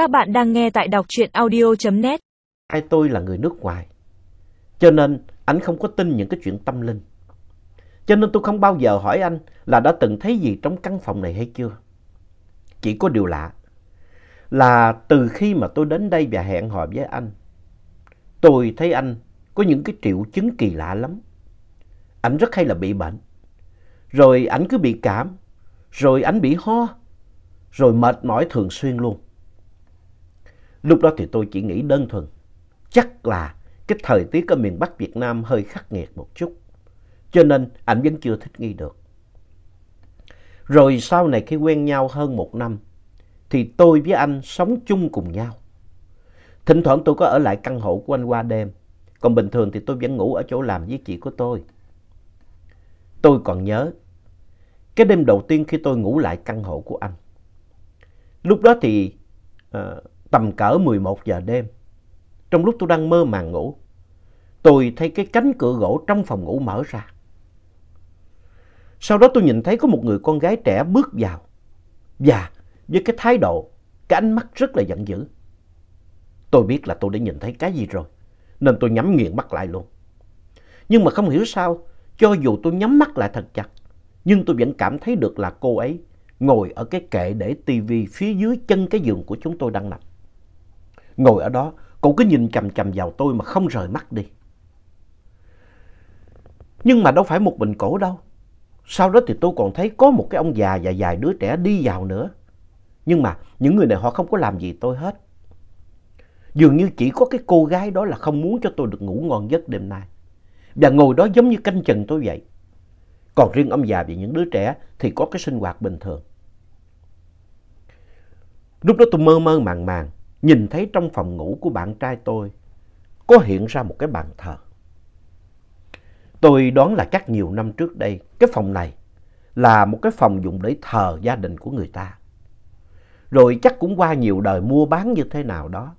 Các bạn đang nghe tại đọc truyện audio.net. Hai tôi là người nước ngoài. Cho nên anh không có tin những cái chuyện tâm linh. Cho nên tôi không bao giờ hỏi anh là đã từng thấy gì trong căn phòng này hay chưa. Chỉ có điều lạ là từ khi mà tôi đến đây và hẹn hò với anh, tôi thấy anh có những cái triệu chứng kỳ lạ lắm. Anh rất hay là bị bệnh. Rồi anh cứ bị cảm. Rồi anh bị ho. Rồi mệt mỏi thường xuyên luôn. Lúc đó thì tôi chỉ nghĩ đơn thuần. Chắc là cái thời tiết ở miền Bắc Việt Nam hơi khắc nghiệt một chút. Cho nên anh vẫn chưa thích nghi được. Rồi sau này khi quen nhau hơn một năm, thì tôi với anh sống chung cùng nhau. Thỉnh thoảng tôi có ở lại căn hộ của anh qua đêm, còn bình thường thì tôi vẫn ngủ ở chỗ làm với chị của tôi. Tôi còn nhớ, cái đêm đầu tiên khi tôi ngủ lại căn hộ của anh. Lúc đó thì uh, tầm cỡ 11 giờ đêm, trong lúc tôi đang mơ màng ngủ, tôi thấy cái cánh cửa gỗ trong phòng ngủ mở ra. Sau đó tôi nhìn thấy có một người con gái trẻ bước vào và với cái thái độ, cái ánh mắt rất là giận dữ. Tôi biết là tôi đã nhìn thấy cái gì rồi, nên tôi nhắm nghiền mắt lại luôn. Nhưng mà không hiểu sao, cho dù tôi nhắm mắt lại thật chặt, nhưng tôi vẫn cảm thấy được là cô ấy ngồi ở cái kệ để tivi phía dưới chân cái giường của chúng tôi đang nằm. Ngồi ở đó, cô cứ nhìn chằm chằm vào tôi mà không rời mắt đi. Nhưng mà đâu phải một mình cổ đâu. Sau đó thì tôi còn thấy có một cái ông già và vài đứa trẻ đi vào nữa. Nhưng mà những người này họ không có làm gì tôi hết. Dường như chỉ có cái cô gái đó là không muốn cho tôi được ngủ ngon giấc đêm nay. Và ngồi đó giống như canh chừng tôi vậy. Còn riêng ông già và những đứa trẻ thì có cái sinh hoạt bình thường. Lúc đó tôi mơ mơ màng màng, nhìn thấy trong phòng ngủ của bạn trai tôi có hiện ra một cái bàn thờ. Tôi đoán là chắc nhiều năm trước đây, cái phòng này là một cái phòng dùng để thờ gia đình của người ta. Rồi chắc cũng qua nhiều đời mua bán như thế nào đó.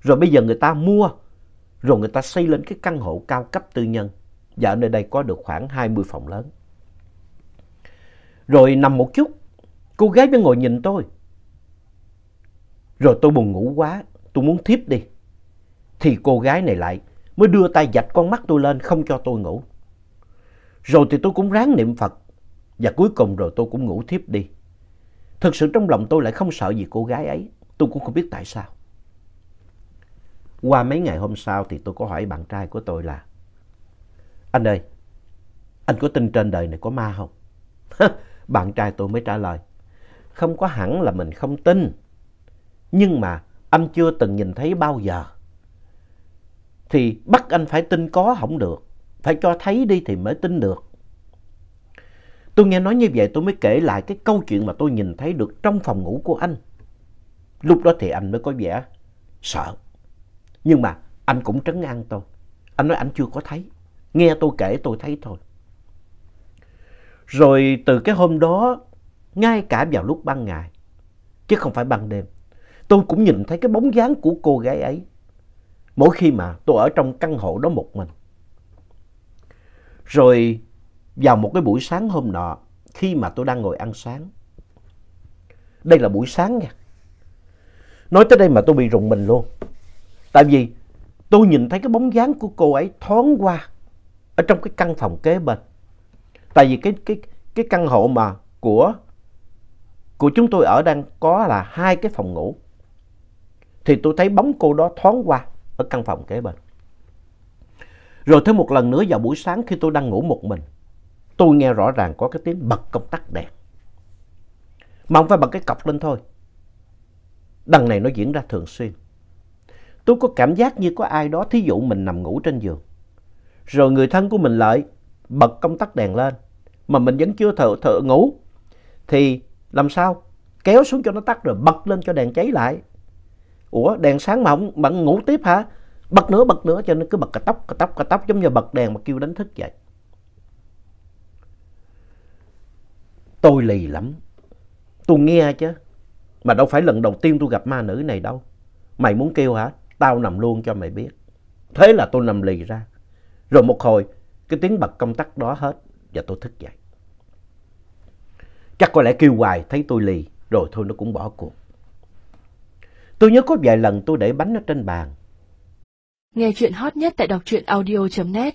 Rồi bây giờ người ta mua, rồi người ta xây lên cái căn hộ cao cấp tư nhân. Và ở nơi đây có được khoảng 20 phòng lớn. Rồi nằm một chút, cô gái mới ngồi nhìn tôi. Rồi tôi buồn ngủ quá, tôi muốn thiếp đi. Thì cô gái này lại mới đưa tay dạch con mắt tôi lên không cho tôi ngủ. Rồi thì tôi cũng ráng niệm Phật và cuối cùng rồi tôi cũng ngủ thiếp đi. Thực sự trong lòng tôi lại không sợ gì cô gái ấy, tôi cũng không biết tại sao. Qua mấy ngày hôm sau thì tôi có hỏi bạn trai của tôi là Anh ơi, anh có tin trên đời này có ma không? bạn trai tôi mới trả lời Không có hẳn là mình không tin nhưng mà anh chưa từng nhìn thấy bao giờ thì bắt anh phải tin có không được. Phải cho thấy đi thì mới tin được. Tôi nghe nói như vậy tôi mới kể lại cái câu chuyện mà tôi nhìn thấy được trong phòng ngủ của anh. Lúc đó thì anh mới có vẻ sợ. Nhưng mà anh cũng trấn an tôi. Anh nói anh chưa có thấy. Nghe tôi kể tôi thấy thôi. Rồi từ cái hôm đó, ngay cả vào lúc ban ngày, chứ không phải ban đêm, tôi cũng nhìn thấy cái bóng dáng của cô gái ấy mỗi khi mà tôi ở trong căn hộ đó một mình. Rồi vào một cái buổi sáng hôm nọ, khi mà tôi đang ngồi ăn sáng. Đây là buổi sáng nha. Nói tới đây mà tôi bị rùng mình luôn. Tại vì tôi nhìn thấy cái bóng dáng của cô ấy thoáng qua ở trong cái căn phòng kế bên. Tại vì cái, cái, cái căn hộ mà của, của chúng tôi ở đang có là hai cái phòng ngủ. Thì tôi thấy bóng cô đó thoáng qua ở căn phòng kế bên. Rồi thêm một lần nữa vào buổi sáng khi tôi đang ngủ một mình, tôi nghe rõ ràng có cái tiếng bật công tắc đèn. Mà không phải bật cái cọc lên thôi. Đằng này nó diễn ra thường xuyên. Tôi có cảm giác như có ai đó, thí dụ mình nằm ngủ trên giường. Rồi người thân của mình lại bật công tắc đèn lên, mà mình vẫn chưa thở, thở ngủ. Thì làm sao? Kéo xuống cho nó tắt rồi bật lên cho đèn cháy lại. Ủa, đèn sáng mà không, bạn ngủ tiếp hả? Bật nữa bật nữa, cho nên cứ bật cà tóc cà tóc cà tóc, giống như bật đèn mà kêu đánh thức vậy. Tôi lì lắm. Tôi nghe chứ. Mà đâu phải lần đầu tiên tôi gặp ma nữ này đâu. Mày muốn kêu hả? Tao nằm luôn cho mày biết. Thế là tôi nằm lì ra. Rồi một hồi, cái tiếng bật công tắc đó hết và tôi thức dậy. Chắc có lẽ kêu hoài, thấy tôi lì, rồi thôi nó cũng bỏ cuộc. Tôi nhớ có vài lần tôi để bánh ở trên bàn. Nghe chuyện hot nhất tại đọc truyện audio.net